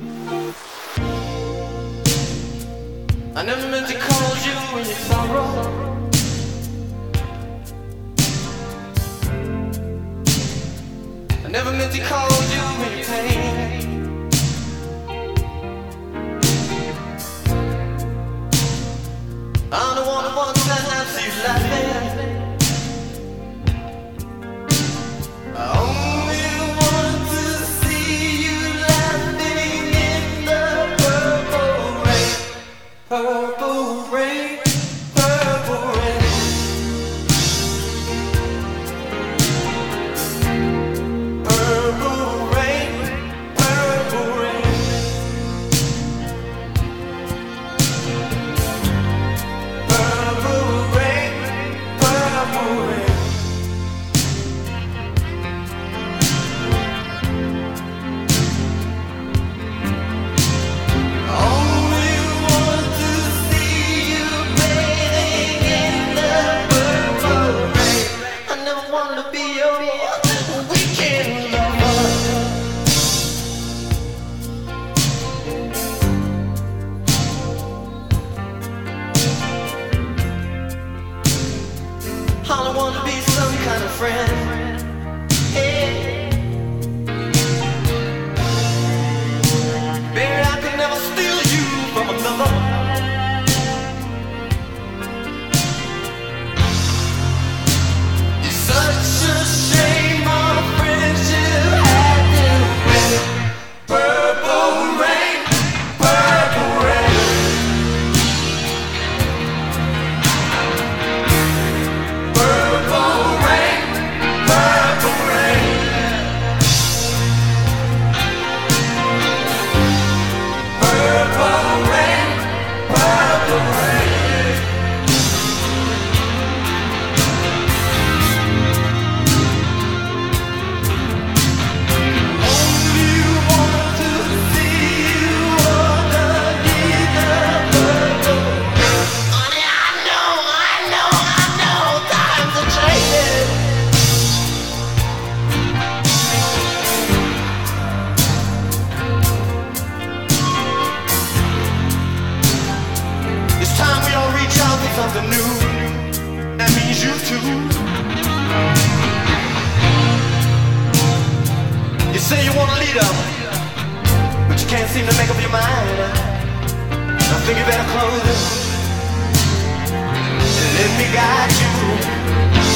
I never meant to cause you in your sorrow. I never meant to cause you in your pain. I'm the one who wants to have you laughing. I want to be some kind of friend. Something new. That means you too. You say you want a leader, but you can't seem to make up your mind. I think you better close it. And let me guide you